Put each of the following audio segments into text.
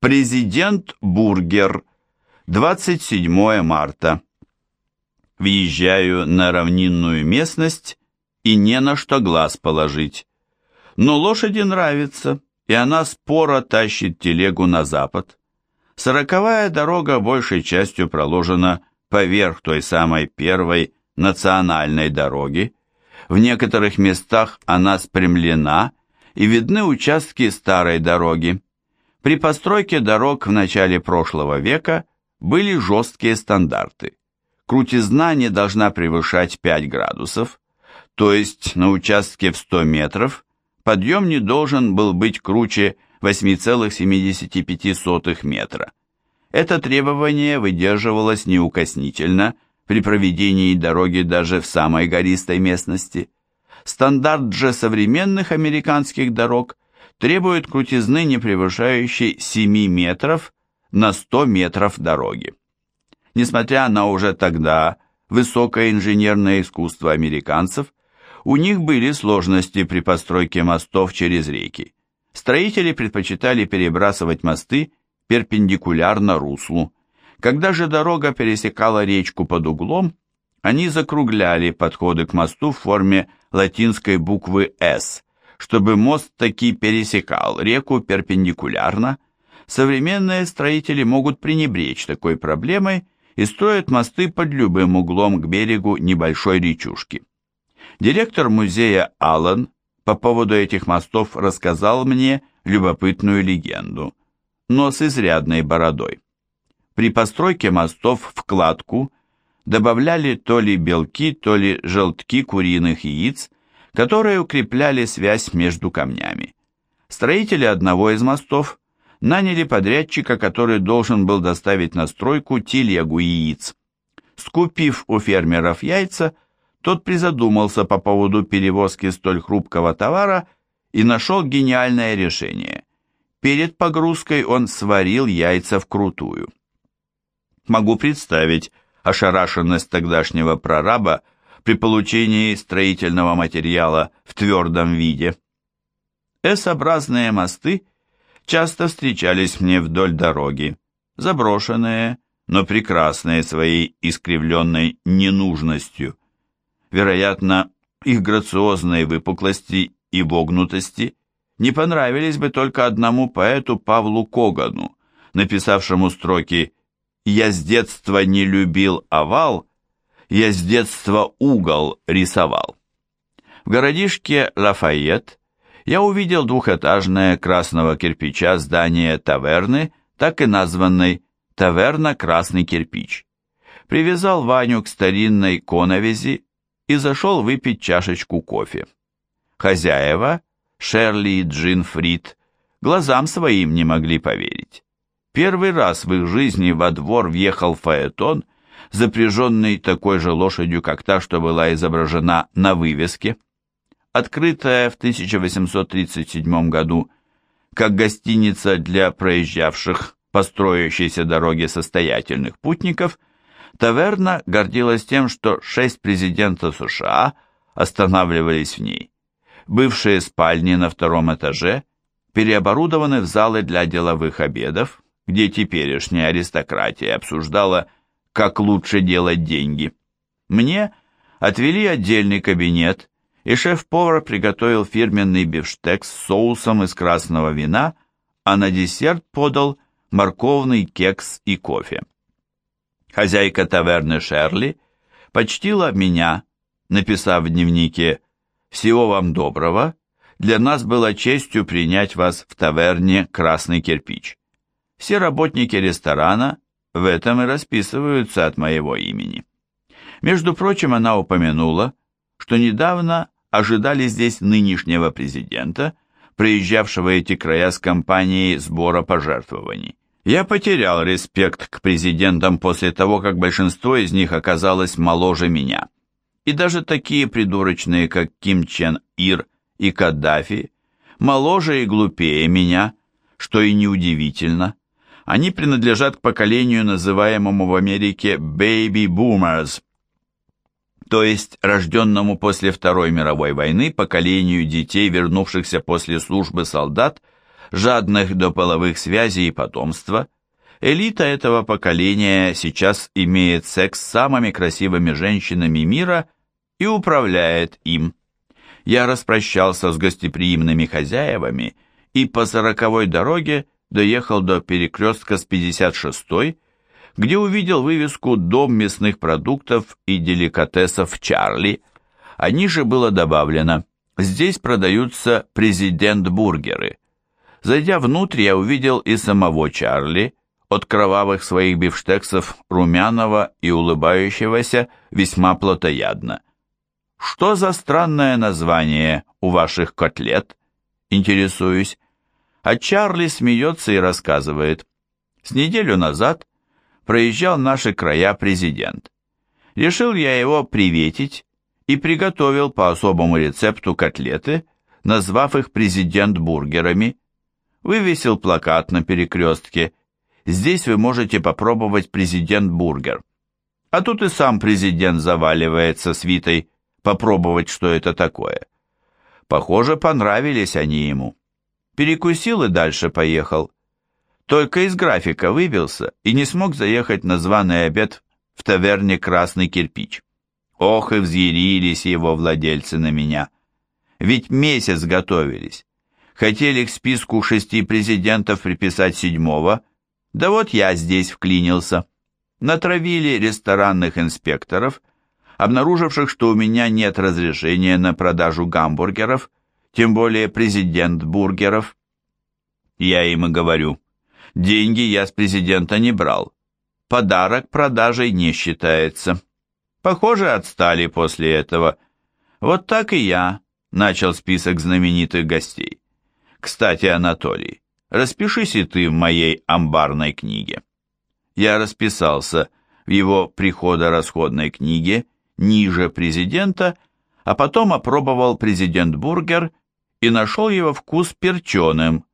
Президент Бургер. 27 марта. Въезжаю на равнинную местность и не на что глаз положить. Но лошади нравится, и она споро тащит телегу на запад. Сороковая дорога большей частью проложена поверх той самой первой национальной дороги. В некоторых местах она спрямлена, и видны участки старой дороги. При постройке дорог в начале прошлого века были жесткие стандарты. Крутизна не должна превышать 5 градусов, то есть на участке в 100 метров подъем не должен был быть круче 8,75 метра. Это требование выдерживалось неукоснительно при проведении дороги даже в самой гористой местности. Стандарт же современных американских дорог – требует крутизны, не превышающей 7 метров на 100 метров дороги. Несмотря на уже тогда высокое инженерное искусство американцев, у них были сложности при постройке мостов через реки. Строители предпочитали перебрасывать мосты перпендикулярно руслу. Когда же дорога пересекала речку под углом, они закругляли подходы к мосту в форме латинской буквы «С», чтобы мост таки пересекал реку перпендикулярно, современные строители могут пренебречь такой проблемой и строят мосты под любым углом к берегу небольшой речушки. Директор музея Аллен по поводу этих мостов рассказал мне любопытную легенду, но с изрядной бородой. При постройке мостов в кладку добавляли то ли белки, то ли желтки куриных яиц, которые укрепляли связь между камнями. Строители одного из мостов наняли подрядчика, который должен был доставить на стройку телегу яиц. Скупив у фермеров яйца, тот призадумался по поводу перевозки столь хрупкого товара и нашел гениальное решение. Перед погрузкой он сварил яйца вкрутую. Могу представить ошарашенность тогдашнего прораба, при получении строительного материала в твердом виде. S-образные мосты часто встречались мне вдоль дороги, заброшенные, но прекрасные своей искривленной ненужностью. Вероятно, их грациозные выпуклости и вогнутости не понравились бы только одному поэту Павлу Когану, написавшему строки «Я с детства не любил овал, я с детства угол рисовал. В городишке Лафайет я увидел двухэтажное красного кирпича здание таверны, так и названной «Таверна Красный кирпич». Привязал Ваню к старинной коновизи и зашел выпить чашечку кофе. Хозяева, Шерли и Джин Фрид, глазам своим не могли поверить. Первый раз в их жизни во двор въехал фаэтон – запряженный такой же лошадью, как та, что была изображена на вывеске. Открытая в 1837 году как гостиница для проезжавших по строящейся дороге состоятельных путников, таверна гордилась тем, что шесть президентов США останавливались в ней. Бывшие спальни на втором этаже переоборудованы в залы для деловых обедов, где теперешняя аристократия обсуждала как лучше делать деньги. Мне отвели отдельный кабинет, и шеф-повар приготовил фирменный бифштекс с соусом из красного вина, а на десерт подал морковный кекс и кофе. Хозяйка таверны Шерли почтила меня, написав в дневнике «Всего вам доброго, для нас было честью принять вас в таверне «Красный кирпич». Все работники ресторана в этом и расписываются от моего имени. Между прочим, она упомянула, что недавно ожидали здесь нынешнего президента, приезжавшего эти края с кампанией сбора пожертвований. Я потерял респект к президентам после того, как большинство из них оказалось моложе меня. И даже такие придурочные, как Ким Чен Ир и Каддафи, моложе и глупее меня, что и неудивительно. Они принадлежат к поколению, называемому в Америке «baby boomers», то есть рожденному после Второй мировой войны поколению детей, вернувшихся после службы солдат жадных до половых связей и потомства, элита этого поколения сейчас имеет секс с самыми красивыми женщинами мира и управляет им. Я распрощался с гостеприимными хозяевами и по сороковой дороге доехал до перекрестка с 56-й, где увидел вывеску «Дом мясных продуктов и деликатесов Чарли», а ниже было добавлено «Здесь продаются президент-бургеры». Зайдя внутрь, я увидел и самого Чарли, от кровавых своих бифштексов румяного и улыбающегося весьма плотоядно. «Что за странное название у ваших котлет?» Интересуюсь. А Чарли смеется и рассказывает. С неделю назад проезжал наши края президент. Решил я его приветить и приготовил по особому рецепту котлеты, назвав их президент-бургерами. Вывесил плакат на перекрестке. Здесь вы можете попробовать президент-бургер. А тут и сам президент заваливается свитой попробовать, что это такое. Похоже, понравились они ему. Перекусил и дальше поехал. Только из графика выбился и не смог заехать на званый обед в таверне «Красный кирпич». Ох, и взъярились его владельцы на меня. Ведь месяц готовились. Хотели к списку шести президентов приписать седьмого, да вот я здесь вклинился. Натравили ресторанных инспекторов, обнаруживших, что у меня нет разрешения на продажу гамбургеров, тем более президент бургеров. Я им и говорю, деньги я с президента не брал, подарок продажей не считается. Похоже, отстали после этого. Вот так и я начал список знаменитых гостей. Кстати, Анатолий, распишись и ты в моей амбарной книге. Я расписался в его приходо-расходной книге ниже президента, а потом опробовал президент-бургер и нашел его вкус перченым,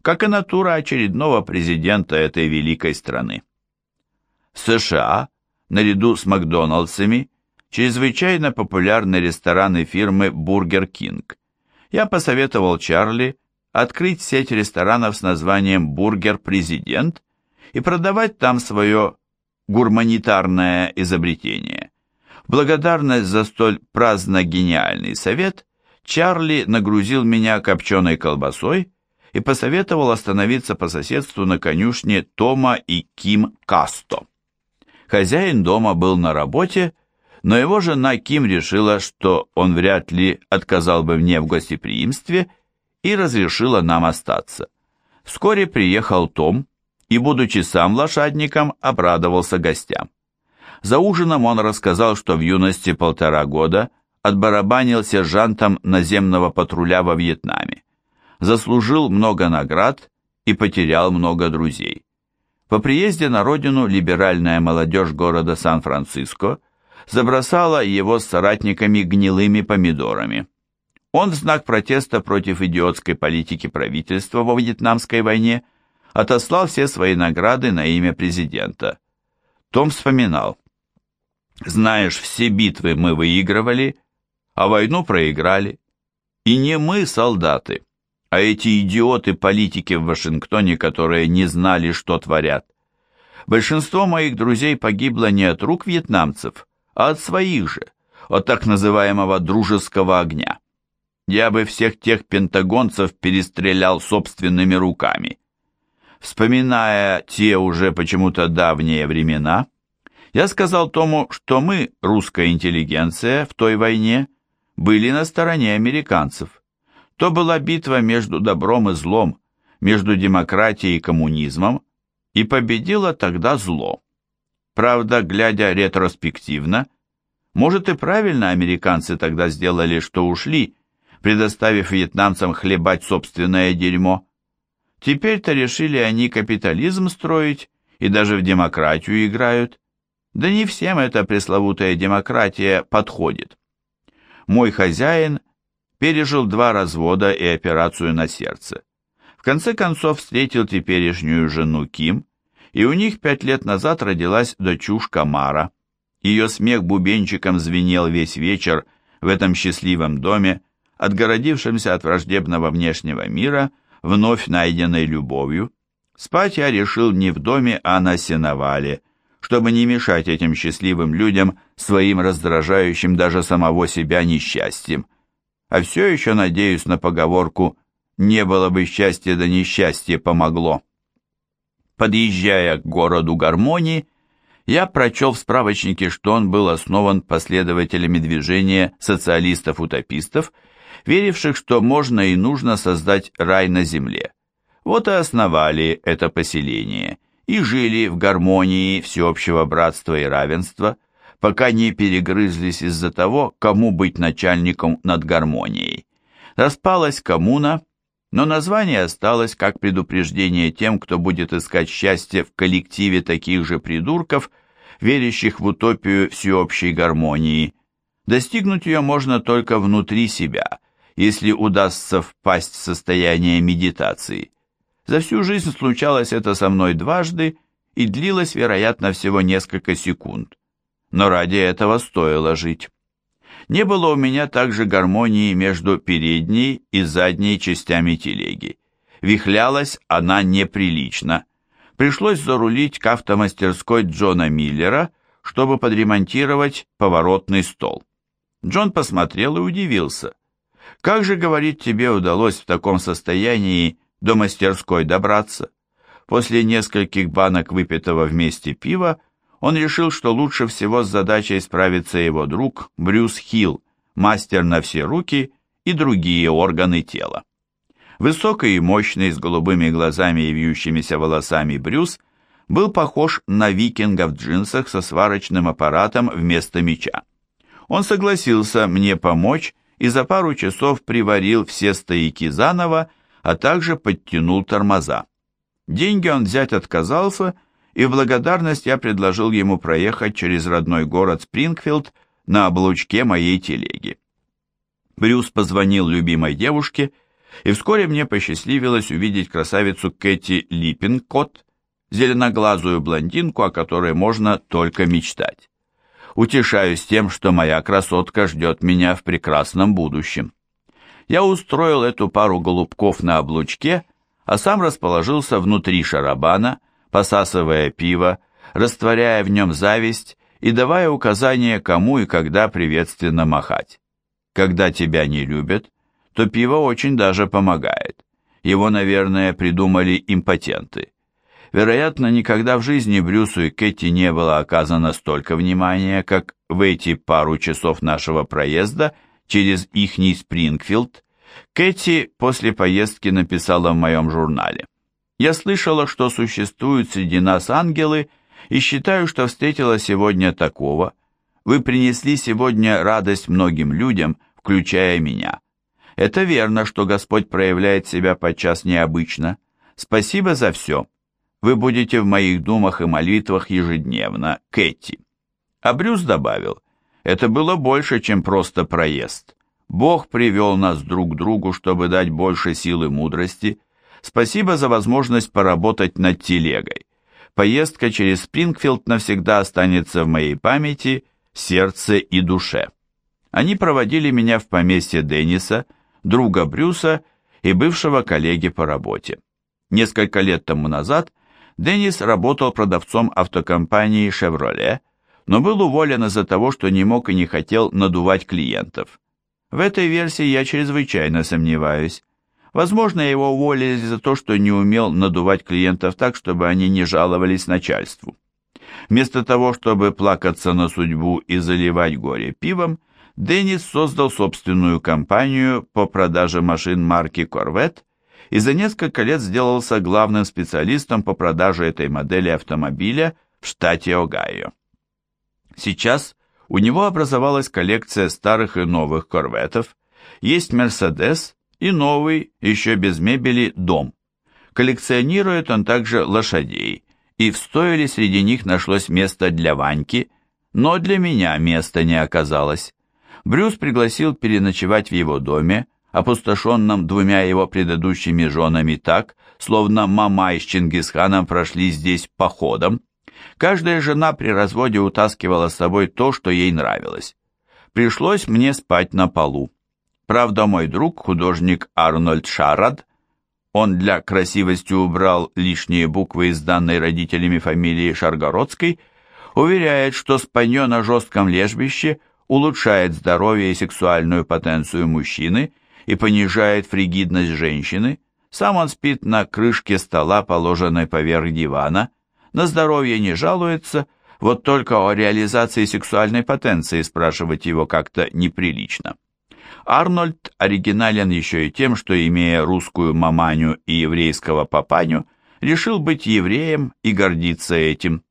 как и натура очередного президента этой великой страны. В США, наряду с Макдоналдсами, чрезвычайно популярны рестораны фирмы Бургер Кинг. Я посоветовал Чарли открыть сеть ресторанов с названием «Бургер Президент» и продавать там свое гурманитарное изобретение благодарность за столь праздно-гениальный совет, Чарли нагрузил меня копченой колбасой и посоветовал остановиться по соседству на конюшне Тома и Ким Касто. Хозяин дома был на работе, но его жена Ким решила, что он вряд ли отказал бы мне в гостеприимстве и разрешила нам остаться. Вскоре приехал Том и, будучи сам лошадником, обрадовался гостям. За ужином он рассказал, что в юности полтора года отбарабанил сержантом наземного патруля во Вьетнаме, заслужил много наград и потерял много друзей. По приезде на родину либеральная молодежь города Сан-Франциско забросала его с соратниками гнилыми помидорами. Он в знак протеста против идиотской политики правительства во Вьетнамской войне отослал все свои награды на имя президента. Том вспоминал, знаешь, все битвы мы выигрывали, а войну проиграли. И не мы, солдаты, а эти идиоты-политики в Вашингтоне, которые не знали, что творят. Большинство моих друзей погибло не от рук вьетнамцев, а от своих же, от так называемого дружеского огня. Я бы всех тех пентагонцев перестрелял собственными руками. Вспоминая те уже почему-то давние времена, я сказал Тому, что мы, русская интеллигенция, в той войне были на стороне американцев. То была битва между добром и злом, между демократией и коммунизмом, и победило тогда зло. Правда, глядя ретроспективно, может и правильно американцы тогда сделали, что ушли, предоставив вьетнамцам хлебать собственное дерьмо. Теперь-то решили они капитализм строить и даже в демократию играют. Да не всем эта пресловутая демократия подходит. Мой хозяин пережил два развода и операцию на сердце. В конце концов встретил теперешнюю жену Ким, и у них пять лет назад родилась дочушка Мара. Ее смех бубенчиком звенел весь вечер в этом счастливом доме, отгородившемся от враждебного внешнего мира вновь найденной любовью. Спать я решил не в доме, а на сеновале, чтобы не мешать этим счастливым людям своим раздражающим даже самого себя несчастьем. А все еще надеюсь на поговорку «не было бы счастья, да несчастье помогло». Подъезжая к городу гармонии, я прочел в справочнике, что он был основан последователями движения социалистов-утопистов, веривших, что можно и нужно создать рай на земле. Вот и основали это поселение и жили в гармонии всеобщего братства и равенства, пока не перегрызлись из-за того, кому быть начальником над гармонией. Распалась коммуна, но название осталось как предупреждение тем, кто будет искать счастье в коллективе таких же придурков, верящих в утопию всеобщей гармонии. Достигнуть ее можно только внутри себя, если удастся впасть в состояние медитации. За всю жизнь случалось это со мной дважды и длилось, вероятно, всего несколько секунд. Но ради этого стоило жить. Не было у меня также гармонии между передней и задней частями телеги. Вихлялась она неприлично. Пришлось зарулить к автомастерской Джона Миллера, чтобы подремонтировать поворотный стол. Джон посмотрел и удивился. «Как же, говорит, тебе удалось в таком состоянии до мастерской добраться?» После нескольких банок выпитого вместе пива он решил, что лучше всего с задачей справится его друг Брюс Хилл, мастер на все руки и другие органы тела. Высокий и мощный, с голубыми глазами и вьющимися волосами Брюс был похож на викинга в джинсах со сварочным аппаратом вместо меча. Он согласился мне помочь и за пару часов приварил все стояки заново, а также подтянул тормоза. Деньги он взять отказался и в благодарность я предложил ему проехать через родной город Спрингфилд на облучке моей телеги. Брюс позвонил любимой девушке, и вскоре мне посчастливилось увидеть красавицу Кэти Липпинкот, зеленоглазую блондинку, о которой можно только мечтать. Утешаюсь тем, что моя красотка ждет меня в прекрасном будущем. Я устроил эту пару голубков на облучке, а сам расположился внутри шарабана, посасывая пиво, растворяя в нем зависть и давая указания, кому и когда приветственно махать. Когда тебя не любят, то пиво очень даже помогает. Его, наверное, придумали импотенты. Вероятно, никогда в жизни Брюсу и Кэти не было оказано столько внимания, как в эти пару часов нашего проезда через ихний Спрингфилд. Кэти после поездки написала в моем журнале. Я слышала, что существуют среди нас ангелы, и считаю, что встретила сегодня такого. Вы принесли сегодня радость многим людям, включая меня. Это верно, что Господь проявляет себя подчас необычно. Спасибо за все. Вы будете в моих думах и молитвах ежедневно, Кэти. А Брюс добавил, это было больше, чем просто проезд. Бог привел нас друг к другу, чтобы дать больше силы мудрости – Спасибо за возможность поработать над телегой. Поездка через Спрингфилд навсегда останется в моей памяти, сердце и душе. Они проводили меня в поместье Денниса, друга Брюса и бывшего коллеги по работе. Несколько лет тому назад Деннис работал продавцом автокомпании «Шевроле», но был уволен из-за того, что не мог и не хотел надувать клиентов. В этой версии я чрезвычайно сомневаюсь. Возможно, его уволили за то, что не умел надувать клиентов так, чтобы они не жаловались начальству. Вместо того, чтобы плакаться на судьбу и заливать горе пивом, Деннис создал собственную компанию по продаже машин марки Corvette и за несколько лет сделался главным специалистом по продаже этой модели автомобиля в штате Огайо. Сейчас у него образовалась коллекция старых и новых корветов, есть Mercedes и новый, еще без мебели, дом. Коллекционирует он также лошадей, и в стойле среди них нашлось место для Ваньки, но для меня места не оказалось. Брюс пригласил переночевать в его доме, опустошенном двумя его предыдущими женами так, словно Мамай с Чингисханом прошли здесь походом. Каждая жена при разводе утаскивала с собой то, что ей нравилось. Пришлось мне спать на полу. Правда, мой друг, художник Арнольд Шарад, он для красивости убрал лишние буквы из данной родителями фамилии Шаргородской, уверяет, что спанье на жестком лежбище улучшает здоровье и сексуальную потенцию мужчины и понижает фригидность женщины, сам он спит на крышке стола, положенной поверх дивана, на здоровье не жалуется, вот только о реализации сексуальной потенции спрашивать его как-то неприлично. Арнольд оригинален еще и тем, что, имея русскую маманю и еврейского папаню, решил быть евреем и гордиться этим.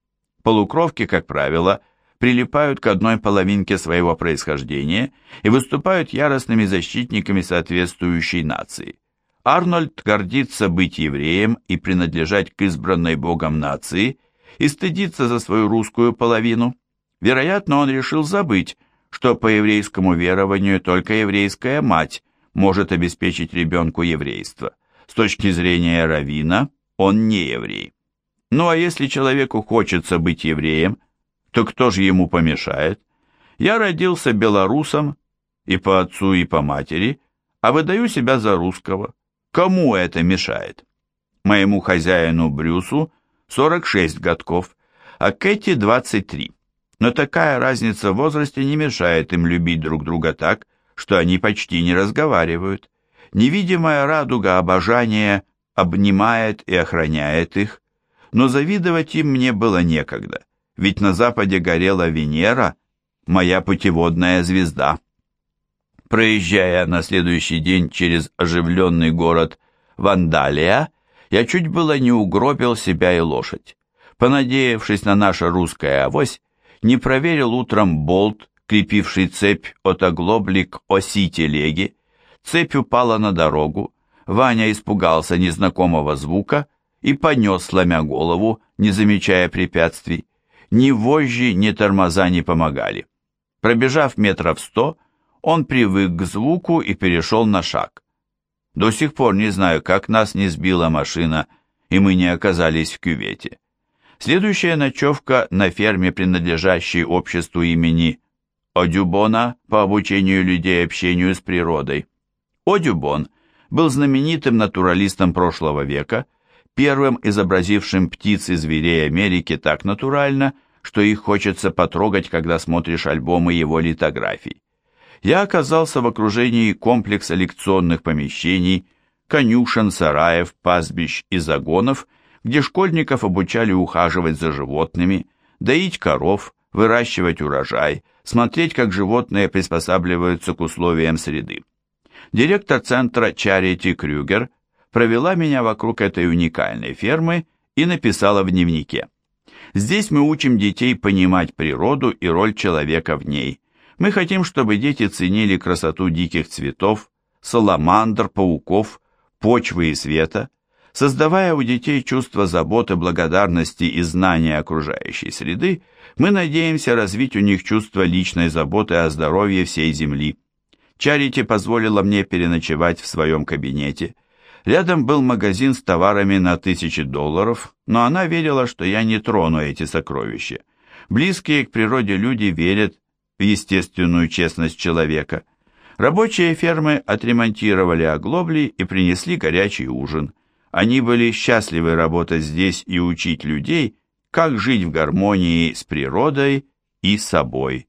Полукровки, как правило, прилипают к одной половинке своего происхождения и выступают яростными защитниками соответствующей нации. Арнольд гордится быть евреем и принадлежать к избранной Богом нации и стыдится за свою русскую половину. Вероятно, он решил забыть, что по еврейскому верованию только еврейская мать может обеспечить ребенку еврейство. С точки зрения равина он не еврей. Ну а если человеку хочется быть евреем, то кто же ему помешает? Я родился белорусом и по отцу, и по матери, а выдаю себя за русского. Кому это мешает? Моему хозяину Брюсу 46 годков, а Кэти 23 но такая разница в возрасте не мешает им любить друг друга так, что они почти не разговаривают. Невидимая радуга обожания обнимает и охраняет их, но завидовать им мне было некогда, ведь на западе горела Венера, моя путеводная звезда. Проезжая на следующий день через оживленный город Вандалия, я чуть было не угробил себя и лошадь. Понадеявшись на наше русское авось, не проверил утром болт, крепивший цепь от оглобли к оси телеги. Цепь упала на дорогу. Ваня испугался незнакомого звука и понес, сломя голову, не замечая препятствий. Ни вожжи, ни тормоза не помогали. Пробежав метров сто, он привык к звуку и перешел на шаг. До сих пор не знаю, как нас не сбила машина, и мы не оказались в кювете. Следующая ночевка на ферме, принадлежащей обществу имени Одюбона по обучению людей общению с природой. Одюбон был знаменитым натуралистом прошлого века, первым изобразившим птиц и зверей Америки так натурально, что их хочется потрогать, когда смотришь альбомы его литографий. Я оказался в окружении комплекса лекционных помещений, конюшен, сараев, пастбищ и загонов – где школьников обучали ухаживать за животными, доить коров, выращивать урожай, смотреть, как животные приспосабливаются к условиям среды. Директор центра Чарити Крюгер провела меня вокруг этой уникальной фермы и написала в дневнике. Здесь мы учим детей понимать природу и роль человека в ней. Мы хотим, чтобы дети ценили красоту диких цветов, саламандр, пауков, почвы и света – Создавая у детей чувство заботы, благодарности и знания окружающей среды, мы надеемся развить у них чувство личной заботы о здоровье всей Земли. Чарити позволила мне переночевать в своем кабинете. Рядом был магазин с товарами на тысячи долларов, но она верила, что я не трону эти сокровища. Близкие к природе люди верят в естественную честность человека. Рабочие фермы отремонтировали оглобли и принесли горячий ужин. Они были счастливы работать здесь и учить людей, как жить в гармонии с природой и собой.